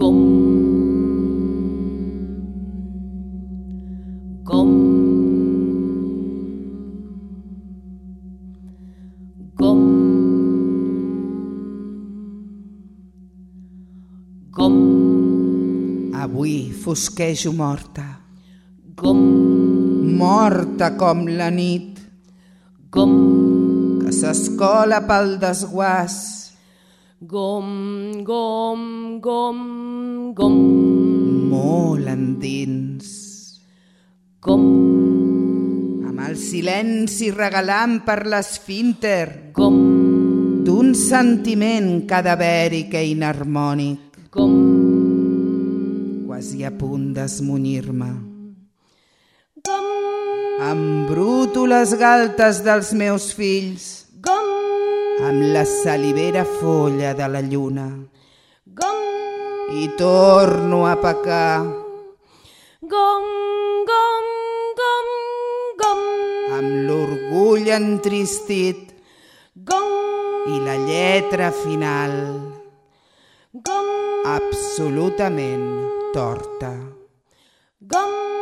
com, com, com, com, Avui fosquejo morta, com, morta com la nit, com, que s'escola pel desguàs, gom, gom, gom, gom, molt endins, com, amb el silenci regalant per l'esfínter com, d'un sentiment cadavèric i inharmònic, com, quasi a punt d'esmunyir-me. com, Embruto les galtes dels meus fills com, amb la salivera folla de la lluna. Com, i torno a pecar gom, gom, gom, gom, amb l'orgull entristit gom, i la lletra final gom, absolutament torta. gom,